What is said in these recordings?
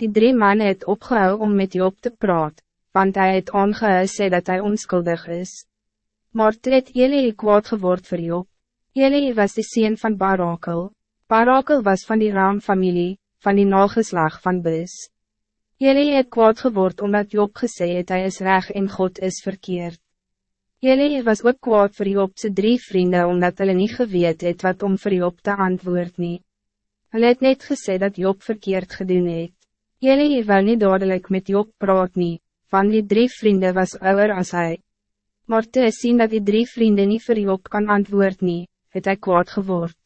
Die drie mannen het opgehou om met Job te praat, want hij het aangehou sê dat hij onschuldig is. Maar toe het Eli kwaad geword vir Job. Eli was de sien van Barakel. Barakel was van die raamfamilie, van die nageslag van Bus. Eli het kwaad geword omdat Job gesê het hy is reg en God is verkeerd. Eli was ook kwaad voor Job zijn drie vrienden omdat hulle niet geweet het wat om voor Job te antwoord nie. Hulle het net gesê dat Job verkeerd gedoen het. Eli wil niet dadelijk met Job praat nie, van die drie vrienden was ouder als hij. Maar te zien dat die drie vrienden niet voor Job kan antwoord nie, het hy kwaad geword.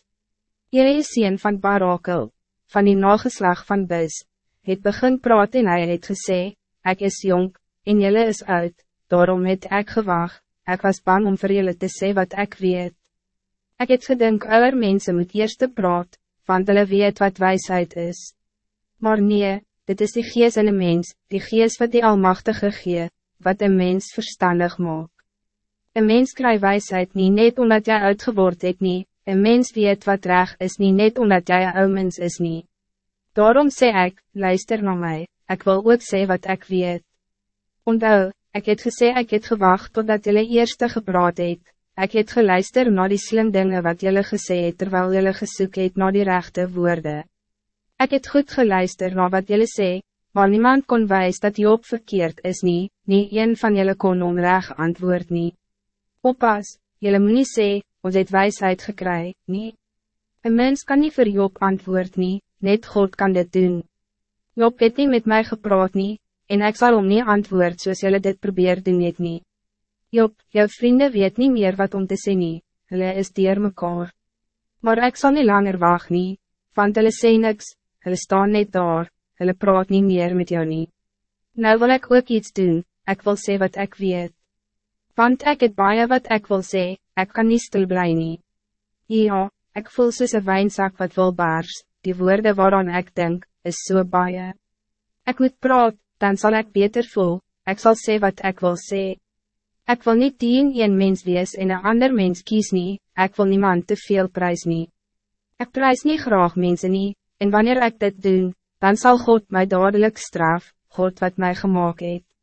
Eli is sien van Barakel, van die nageslag van Bus, het begin praat en hy het gesê, ek is jong, en jelle is oud, daarom het ek gewacht ik was bang om voor jullie te zeggen wat ik weet. Ik het gedink ouder mensen moet eerst praat, want hulle weet wat wijsheid is. Maar nee, dit is die geest in een mens, die geest wat die Almachtige gee, wat een mens verstandig maakt. Een mens krijgt wijsheid niet net omdat jij uitgeword het niet, een mens weet wat recht is niet net omdat jij een ou mens is niet. Daarom zeg ik, luister naar mij, ik wil ook zeggen wat ik weet. Onthou, Ik het gesê ik het gewacht totdat jullie eerste gepraat het. Ik het geluister naar die slim dingen wat jullie gesê het terwijl jullie gesoek het naar die rechte woorden. Ik het goed geluister naar wat jullie sê, maar niemand kon wijs dat Job verkeerd is nie, nie een van jullie kon onrecht antwoord nie. Oppas, jullie moet nie sê, ons het wijsheid gekry, nie. Een mens kan niet voor Job antwoord nie, net God kan dit doen. Job het niet met mij gepraat nie, en ik zal om niet antwoord zoals jullie dit probeer doen het niet. Job, jouw vrienden weet niet meer wat om te sê nie, hulle is dier mekaar. Maar ik zal niet langer wacht nie, want hulle sê niks, hulle staan net daar, hulle praat niet meer met jou nie. Nou wil ik ook iets doen, ik wil sê wat ik weet. Want ik het baie wat ik wil sê, ik kan niet stil bly nie. Ja, ik voel soos een wijnzak wat wil baars, die woorden waaraan ik denk, is so baie. Ik moet praat, dan zal ik beter voel, ik zal zeggen wat ik wil zeggen. Ik wil niet tien een mens wees en een ander mens kies nie, ik wil niemand te veel prijs nie. Ik prijs niet graag mensen nie, en wanneer ik dit doe, dan zal God mij dadelijk straf, God wat mij gemaakt heeft.